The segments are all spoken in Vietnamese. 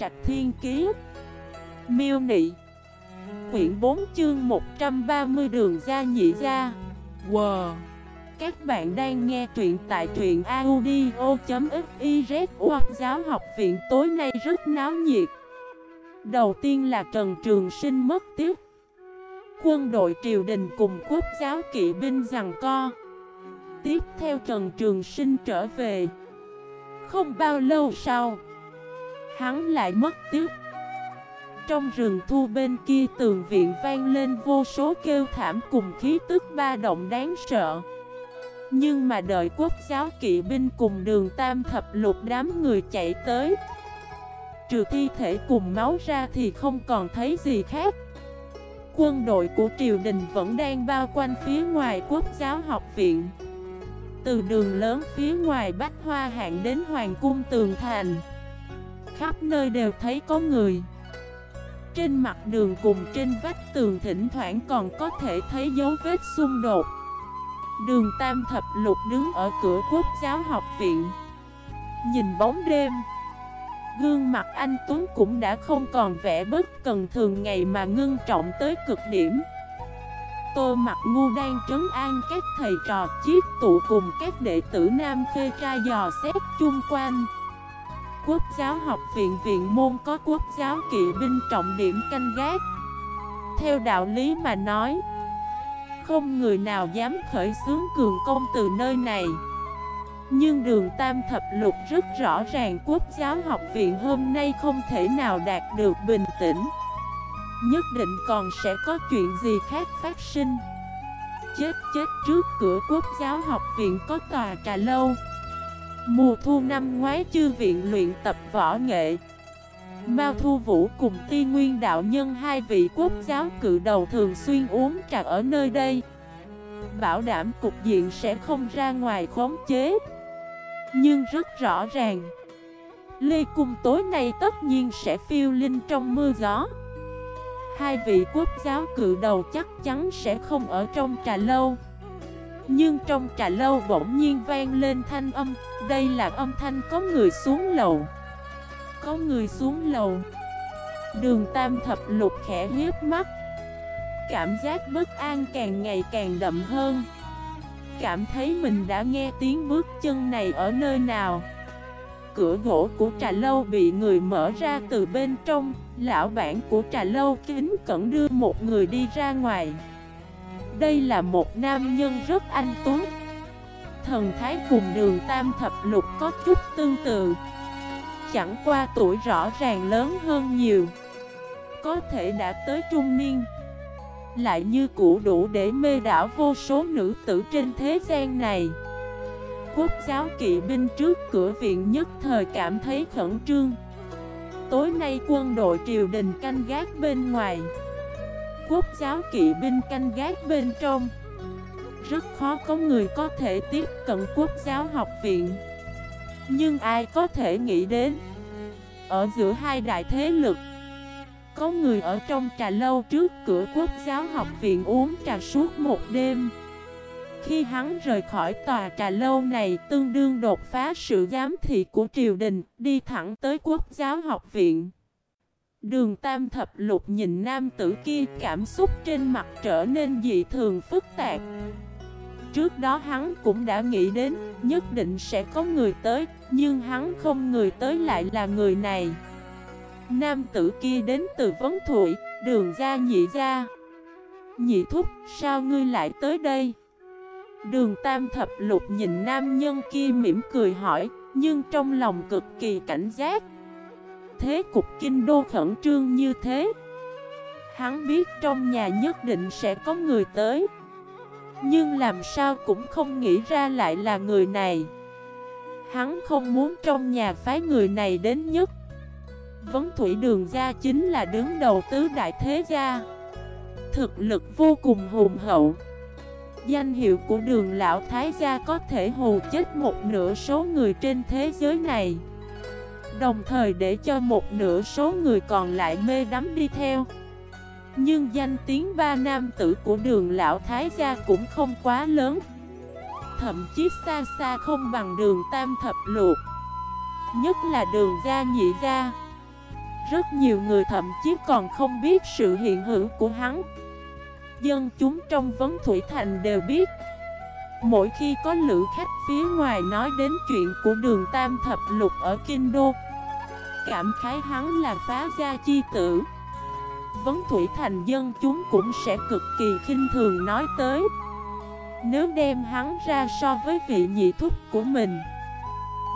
Trạch Thiên Kiế Miêu Nị. Quyển 4 chương 130 đường ra nhị ra Wow. Các bạn đang nghe truyện tại truyện audio.xyz Hoặc giáo học viện tối nay rất náo nhiệt. Đầu tiên là Trần Trường Sinh mất tiếc Quân đội triều đình cùng quốc giáo kỵ binh rằng co. Tiếp theo Trần Trường Sinh trở về. Không bao lâu sau Hắn lại mất tiếc. Trong rừng thu bên kia tường viện vang lên vô số kêu thảm cùng khí tức ba động đáng sợ. Nhưng mà đợi quốc giáo kỵ binh cùng đường tam thập lục đám người chạy tới, Trừ thi thể cùng máu ra thì không còn thấy gì khác. Quân đội của triều đình vẫn đang bao quanh phía ngoài quốc giáo học viện. Từ đường lớn phía ngoài Bách Hoa Hạng đến Hoàng cung Tường Thành. Khắp nơi đều thấy có người. Trên mặt đường cùng trên vách tường thỉnh thoảng còn có thể thấy dấu vết xung đột. Đường Tam Thập Lục đứng ở cửa quốc giáo học viện. Nhìn bóng đêm, Gương mặt anh Tuấn cũng đã không còn vẻ bất cần thường ngày mà ngưng trọng tới cực điểm. Tô mặt ngu đang trấn an các thầy trò, chiếc tụ cùng các đệ tử nam khê tra dò xét chung quanh. Quốc giáo học viện viện môn có quốc giáo kỵ binh trọng điểm canh gác. Theo đạo lý mà nói, Không người nào dám khởi xướng cường công từ nơi này. Nhưng đường Tam Thập Lục rất rõ ràng quốc giáo học viện hôm nay không thể nào đạt được bình tĩnh. Nhất định còn sẽ có chuyện gì khác phát sinh. Chết chết trước cửa quốc giáo học viện có tòa trà lâu. Mùa thu năm ngoái chư viện luyện tập võ nghệ. Mao Thu Vũ cùng Ti Nguyên Đạo Nhân hai vị quốc giáo cự đầu thường xuyên uống trà ở nơi đây. Bảo đảm cục diện sẽ không ra ngoài khống chế. Nhưng rất rõ ràng, Lê Cung tối nay tất nhiên sẽ phiêu linh trong mưa gió. Hai vị quốc giáo cự đầu chắc chắn sẽ không ở trong trà lâu. Nhưng trong trà lâu bỗng nhiên vang lên thanh âm, Đây là âm thanh có người xuống lầu. Có người xuống lầu? Đường tam thập lục khẽ hiếp mắt. Cảm giác bất an càng ngày càng đậm hơn. Cảm thấy mình đã nghe tiếng bước chân này ở nơi nào. Cửa gỗ của trà lâu bị người mở ra từ bên trong. Lão bản của trà lâu kính cẩn đưa một người đi ra ngoài. Đây là một nam nhân rất anh tuấn. Thần thái cùng đường tam thập lục có chút tương tự. Chẳng qua tuổi rõ ràng lớn hơn nhiều. Có thể đã tới trung niên. Lại như cũ đủ để mê đảo vô số nữ tử trên thế gian này. Quốc giáo kỵ binh trước cửa viện nhất thời cảm thấy khẩn trương. Tối nay quân đội triều đình canh gác bên ngoài. Quốc giáo kỵ binh canh gác bên trong. Rất khó có người có thể tiếp cận quốc giáo học viện. Nhưng ai có thể nghĩ đến, Ở giữa hai đại thế lực, có người ở trong trà lâu trước cửa quốc giáo học viện uống trà suốt một đêm. Khi hắn rời khỏi tòa trà lâu này, tương đương đột phá sự giám thị của triều đình, Đi thẳng tới quốc giáo học viện. Đường tam thập lục nhìn nam tử kia cảm xúc trên mặt trở nên dị thường phức tạp. Trước đó hắn cũng đã nghĩ đến nhất định sẽ có người tới Nhưng hắn không người tới lại là người này. Nam tử kia đến từ Vấn Thụy, đường ra nhị ra. Nhị thúc, sao ngươi lại tới đây? Đường tam thập lục nhìn nam nhân kia mỉm cười hỏi Nhưng trong lòng cực kỳ cảnh giác. Thế cục kinh đô khẩn trương như thế. Hắn biết trong nhà nhất định sẽ có người tới. Nhưng làm sao cũng không nghĩ ra lại là người này. Hắn không muốn trong nhà phái người này đến nhất. Vấn Thủy Đường Gia chính là đứng đầu tứ đại thế gia. Thực lực vô cùng hùng hậu. Danh hiệu của đường lão thái gia có thể hù chết một nửa số người trên thế giới này. Đồng thời để cho một nửa số người còn lại mê đắm đi theo. Nhưng danh tiếng ba nam tử của đường lão thái gia cũng không quá lớn. Thậm chí xa xa không bằng đường tam thập luộc Nhất là đường gia nhị gia. Rất nhiều người thậm chí còn không biết sự hiện hữu của hắn. Dân chúng trong vấn Thủy Thành đều biết. Mỗi khi có lữ khách phía ngoài nói đến chuyện của đường Tam Thập Lục ở Kinh Đô Cảm khái hắn là phá gia chi tử. Vấn Thủy Thành dân chúng cũng sẽ cực kỳ khinh thường nói tới. Nếu đem hắn ra so với vị nhị thúc của mình,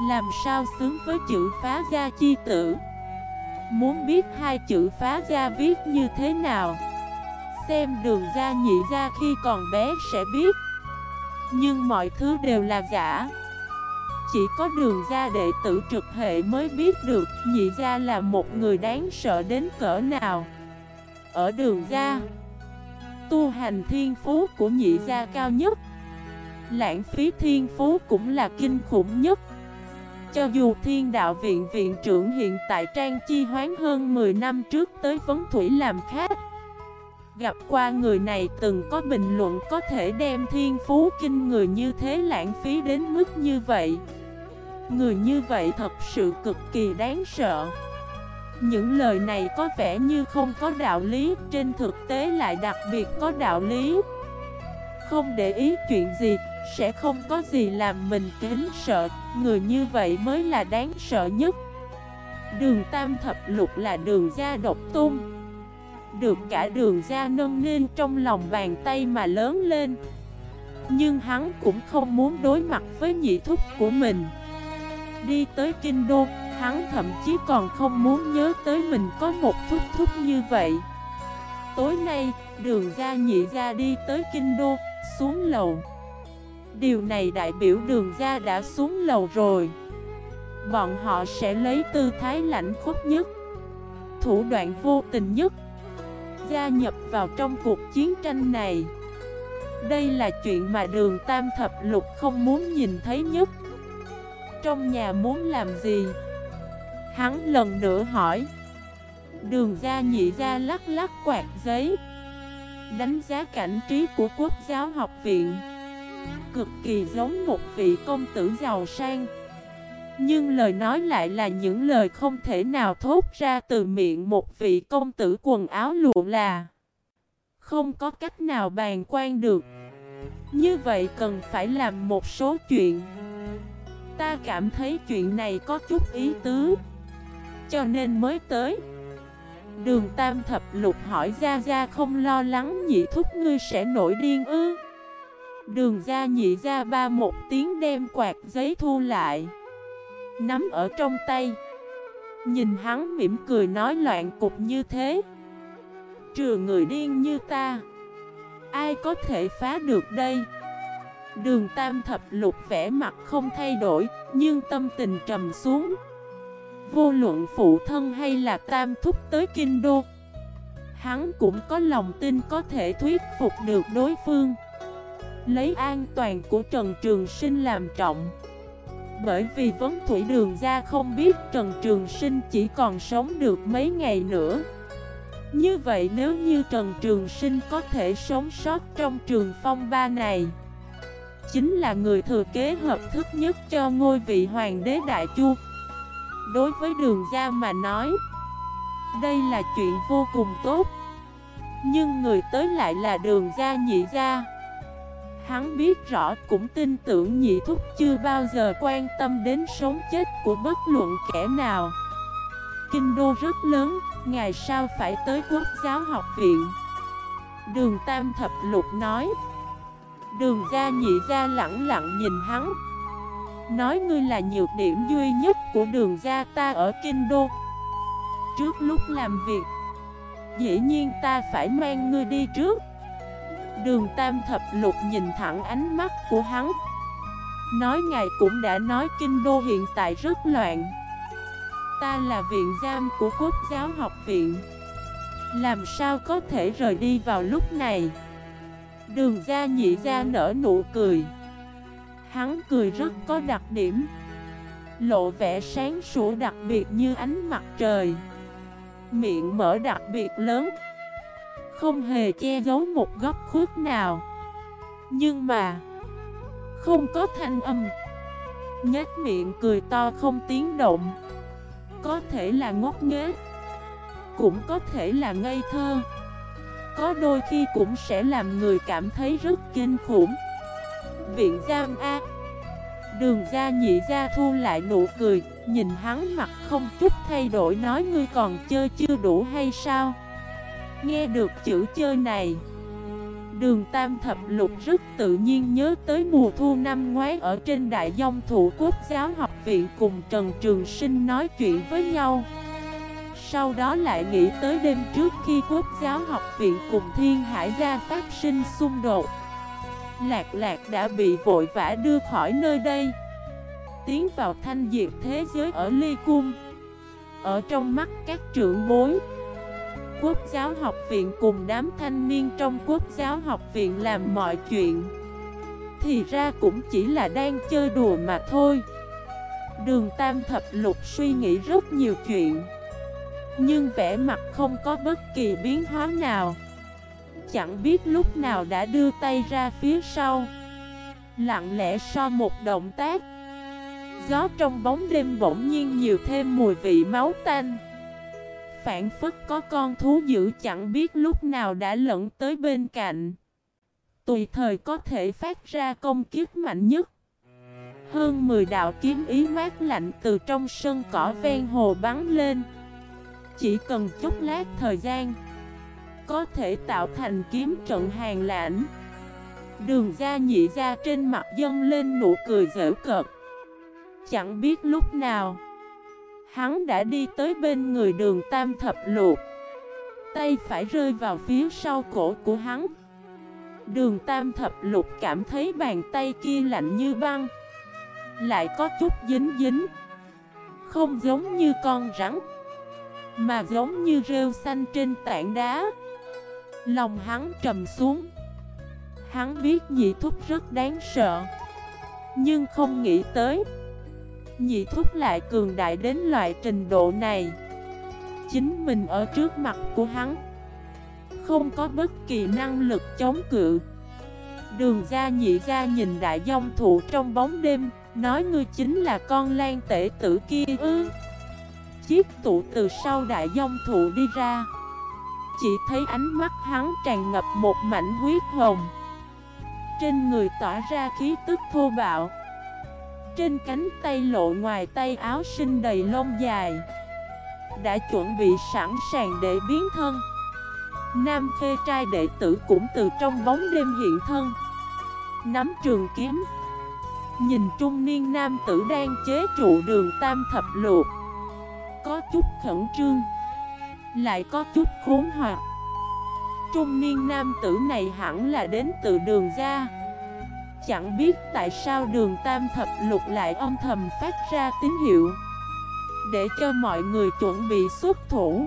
Làm sao xứng với chữ phá gia chi tử? Muốn biết hai chữ phá gia viết như thế nào? Xem đường gia nhị gia khi còn bé sẽ biết. Nhưng mọi thứ đều là giả. Chỉ có đường gia đệ tử trực hệ mới biết được Nhị gia là một người đáng sợ đến cỡ nào. Ở đường gia Tu hành thiên phú của nhị gia cao nhất, Lãng phí thiên phú cũng là kinh khủng nhất. Cho dù thiên đạo viện viện trưởng hiện tại Trang Chi Hoán hơn 10 năm trước tới Vấn Thủy làm khác, Gặp qua người này từng có bình luận có thể đem thiên phú kinh người như thế lãng phí đến mức như vậy. Người như vậy thật sự cực kỳ đáng sợ. Những lời này có vẻ như không có đạo lý Trên thực tế lại đặc biệt có đạo lý. Không để ý chuyện gì Sẽ không có gì làm mình kính sợ. Người như vậy mới là đáng sợ nhất. Đường Tam Thập Lục là đường gia độc tung, được cả đường ra nâng lên trong lòng bàn tay mà lớn lên. Nhưng hắn cũng không muốn đối mặt với nhị thúc của mình. Đi tới Kinh Đô, hắn thậm chí còn không muốn nhớ tới mình có một thúc thúc như vậy. Tối nay, đường ra nhị ra đi tới Kinh Đô, xuống lầu. Điều này đại biểu đường ra đã xuống lầu rồi. Bọn họ sẽ lấy tư thái lãnh khốc nhất Thủ đoạn vô tình nhất gia nhập vào trong cuộc chiến tranh này. Đây là chuyện mà đường Tam Thập Lục không muốn nhìn thấy nhất. Trong nhà muốn làm gì? Hắn lần nữa hỏi. Đường gia nhị gia lắc lắc quạt giấy, Đánh giá cảnh trí của quốc giáo học viện. Cực kỳ giống một vị công tử giàu sang. Nhưng lời nói lại là những lời không thể nào thốt ra từ miệng một vị công tử quần áo lụa là Không có cách nào bàn quan được. Như vậy cần phải làm một số chuyện. Ta cảm thấy chuyện này có chút ý tứ. Cho nên mới tới. Đường Tam Thập Lục hỏi Gia Gia không lo lắng nhị thúc ngươi sẽ nổi điên ư? Đường Gia nhị gia ba một tiếng đem quạt giấy thu lại. Nắm ở trong tay. Nhìn hắn mỉm cười nói loạn cục như thế. Trừ người điên như ta, Ai có thể phá được đây? Đường tam thập lục vẻ mặt không thay đổi, Nhưng tâm tình trầm xuống. Vô luận phụ thân hay là tam thúc tới kinh đô, Hắn cũng có lòng tin có thể thuyết phục được đối phương. Lấy an toàn của Trần Trường Sinh làm trọng. Bởi vì vấn thủy đường ra không biết Trần Trường Sinh chỉ còn sống được mấy ngày nữa. Như vậy nếu như Trần Trường Sinh có thể sống sót trong trường phong ba này Chính là người thừa kế hợp thức nhất cho ngôi vị hoàng đế Đại Chu. Đối với đường gia mà nói Đây là chuyện vô cùng tốt. Nhưng người tới lại là đường gia nhị gia. Hắn biết rõ cũng tin tưởng nhị thúc chưa bao giờ quan tâm đến sống chết của bất luận kẻ nào. Kinh đô rất lớn, ngày sau phải tới quốc giáo học viện? Đường Tam Thập Lục nói. Đường ra nhị ra lặng lặng nhìn hắn. Nói ngươi là nhược điểm duy nhất của đường ra ta ở Kinh Đô. Trước lúc làm việc, Dĩ nhiên ta phải mang ngươi đi trước. Đường Tam Thập Lục nhìn thẳng ánh mắt của hắn. Nói ngài cũng đã nói kinh đô hiện tại rất loạn. Ta là viện giam của quốc giáo học viện. Làm sao có thể rời đi vào lúc này? Đường ra nhị ra nở nụ cười. Hắn cười rất có đặc điểm. Lộ vẻ sáng sủa đặc biệt như ánh mặt trời. Miệng mở đặc biệt lớn. Không hề che giấu một góc khuất nào. Nhưng mà, Không có thanh âm. Nhếch miệng cười to không tiếng động. Có thể là ngốc nghếch. Cũng có thể là ngây thơ. Có đôi khi cũng sẽ làm người cảm thấy rất kinh khủng. Viện giam A. Đường ra nhị ra thu lại nụ cười, Nhìn hắn mặt không chút thay đổi nói ngươi còn chơi chưa đủ hay sao? Nghe được chữ chơi này, Đường Tam Thập Lục rất tự nhiên nhớ tới mùa thu năm ngoái ở trên Đại Dông Thủ Quốc giáo học viện cùng Trần Trường Sinh nói chuyện với nhau. Sau đó lại nghĩ tới đêm trước khi Quốc giáo học viện cùng Thiên Hải gia phát sinh xung đột. Lạc Lạc đã bị vội vã đưa khỏi nơi đây. Tiến vào thanh diệt thế giới ở Ly Cung. Ở trong mắt các trưởng bối, quốc giáo học viện cùng đám thanh niên trong quốc giáo học viện làm mọi chuyện, Thì ra cũng chỉ là đang chơi đùa mà thôi Đường Tam Thập Lục suy nghĩ rất nhiều chuyện nhưng vẻ mặt không có bất kỳ biến hóa nào. Chẳng biết lúc nào đã đưa tay ra phía sau. Lặng lẽ so một động tác. Gió trong bóng đêm bỗng nhiên nhiều thêm mùi vị máu tanh. Phản phức có con thú dữ chẳng biết lúc nào đã lẫn tới bên cạnh. Tùy thời có thể phát ra công kiếp mạnh nhất. Hơn 10 đạo kiếm ý mát lạnh từ trong sân cỏ ven hồ bắn lên. Chỉ cần chút lát thời gian, Có thể tạo thành kiếm trận hàng lãnh. Đường ra nhị ra trên mặt dân lên nụ cười dễ cợt. Chẳng biết lúc nào, Hắn đã đi tới bên người đường tam thập luộc Tay phải rơi vào phía sau cổ của hắn. Đường tam thập lục cảm thấy bàn tay kia lạnh như băng, Lại có chút dính dính. Không giống như con rắn. Mà giống như rêu xanh trên tảng đá. Lòng hắn trầm xuống. Hắn biết nhị thúc rất đáng sợ, Nhưng không nghĩ tới, nhị thúc lại cường đại đến loại trình độ này. Chính mình ở trước mặt của hắn, Không có bất kỳ năng lực chống cự. Đường ra nhị ra nhìn đại dông thụ trong bóng đêm, Nói ngươi chính là con lan tể tử kia ư? Chiếc tụ từ sau đại dông thụ đi ra. Chỉ thấy ánh mắt hắn tràn ngập một mảnh huyết hồng. Trên người tỏa ra khí tức thô bạo. Trên cánh tay lộ ngoài tay áo sinh đầy lông dài. Đã chuẩn bị sẵn sàng để biến thân. Nam khê trai đệ tử cũng từ trong bóng đêm hiện thân. Nắm trường kiếm. Nhìn trung niên nam tử đang chế trụ đường tam thập luộc có chút khẩn trương, Lại có chút khốn hoặc. Trung niên nam tử này hẳn là đến từ đường ra Chẳng biết tại sao đường tam thập lục lại âm thầm phát ra tín hiệu, Để cho mọi người chuẩn bị xuất thủ.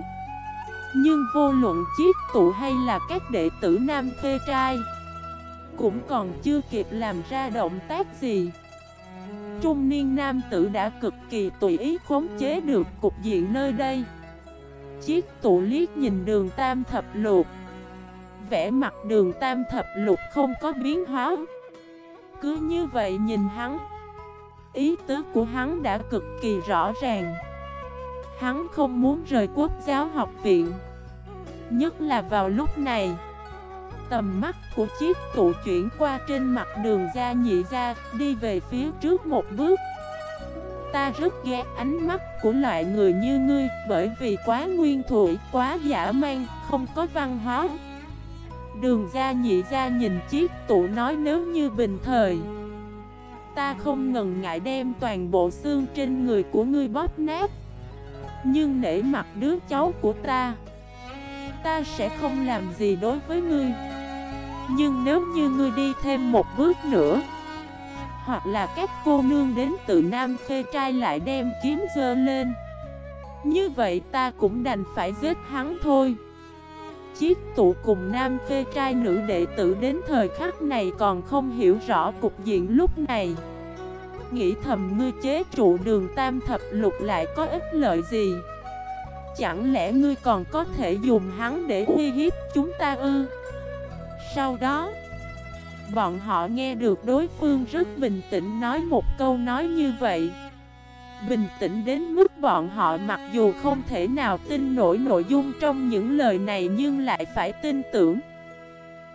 Nhưng vô luận chiếc tụ hay là các đệ tử nam khê trai, Cũng còn chưa kịp làm ra động tác gì. Trung niên nam tử đã cực kỳ tùy ý khống chế được cục diện nơi đây. Chiếc tụ liếc nhìn đường tam thập lục. Vẽ mặt đường tam thập lục không có biến hóa. Cứ như vậy nhìn hắn, Ý tứ của hắn đã cực kỳ rõ ràng. Hắn không muốn rời quốc giáo học viện, Nhất là vào lúc này. Tầm mắt của chiếc tụ chuyển qua trên mặt đường ra nhị ra Đi về phía trước một bước. Ta rất ghét ánh mắt của loại người như ngươi Bởi vì quá nguyên thủy, quá giả man, không có văn hóa. Đường ra nhị ra nhìn chiếc tủ nói nếu như bình thời. Ta không ngần ngại đem toàn bộ xương trên người của ngươi bóp nát. Nhưng nể mặt đứa cháu của ta Ta sẽ không làm gì đối với ngươi. Nhưng nếu như ngươi đi thêm một bước nữa, Hoặc là các cô nương đến từ Nam Khê Trai lại đem kiếm dơ lên, Như vậy ta cũng đành phải giết hắn thôi. Chiếc tụ cùng nam khê trai nữ đệ tử đến thời khắc này còn không hiểu rõ cục diện lúc này. Nghĩ thầm, ngươi chế trụ đường tam thập lục lại có ích lợi gì? Chẳng lẽ ngươi còn có thể dùng hắn để uy hiếp chúng ta ư? Sau đó, Bọn họ nghe được đối phương rất bình tĩnh nói một câu nói như vậy. Bình tĩnh đến mức bọn họ mặc dù không thể nào tin nổi nội dung trong những lời này nhưng lại phải tin tưởng.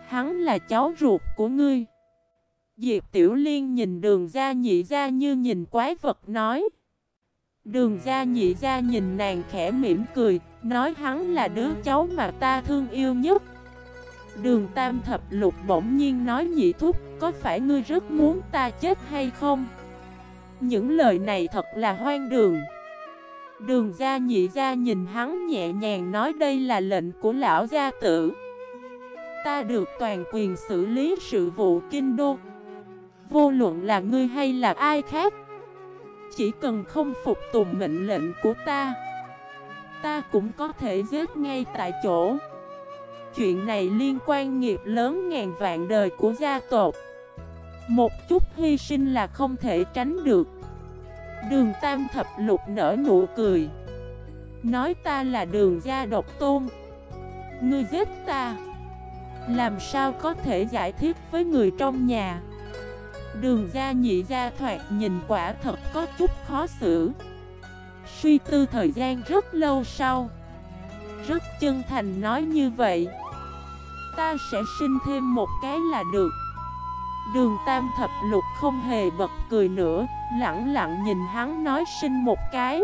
Hắn là cháu ruột của ngươi. Diệp Tiểu Liên nhìn đường ra nhị ra như nhìn quái vật nói. Đường ra nhị ra nhìn nàng khẽ mỉm cười, Nói hắn là đứa cháu mà ta thương yêu nhất. Đường tam thập lục bỗng nhiên nói nhị thúc, Có phải ngươi rất muốn ta chết hay không? Những lời này thật là hoang đường. Đường gia nhị gia nhìn hắn nhẹ nhàng nói đây là lệnh của lão gia tử. Ta được toàn quyền xử lý sự vụ kinh đô. Vô luận là ngươi hay là ai khác chỉ cần không phục tùng mệnh lệnh của ta Ta cũng có thể giết ngay tại chỗ. Chuyện này liên quan nghiệp lớn ngàn vạn đời của gia tộc. Một chút hy sinh là không thể tránh được. Đường tam thập lục nở nụ cười. Nói ta là đường gia độc tôn. Ngươi giết ta, Làm sao có thể giải thích với người trong nhà? Đường gia nhị gia thoạt nhìn quả thật có chút khó xử. Suy tư thời gian rất lâu sau, Rất chân thành nói như vậy, Ta sẽ sinh thêm một cái là được. Đường tam thập lục không hề bật cười nữa Lặng lặng nhìn hắn nói sinh một cái.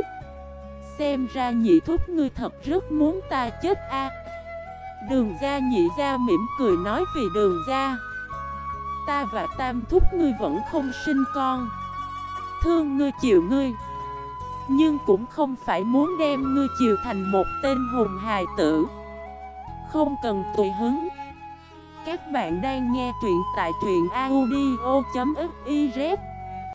Xem ra nhị thúc ngươi thật rất muốn ta chết a. Đường gia nhị gia mỉm cười nói, vì đường gia Ta và tam thúc ngươi vẫn không sinh con. Thương ngươi chịu ngươi. Nhưng cũng không phải muốn đem ngươi chiều thành một tên hùng hài tử. Không cần tùy hứng. Các bạn đang nghe truyện tại truyện audio.fif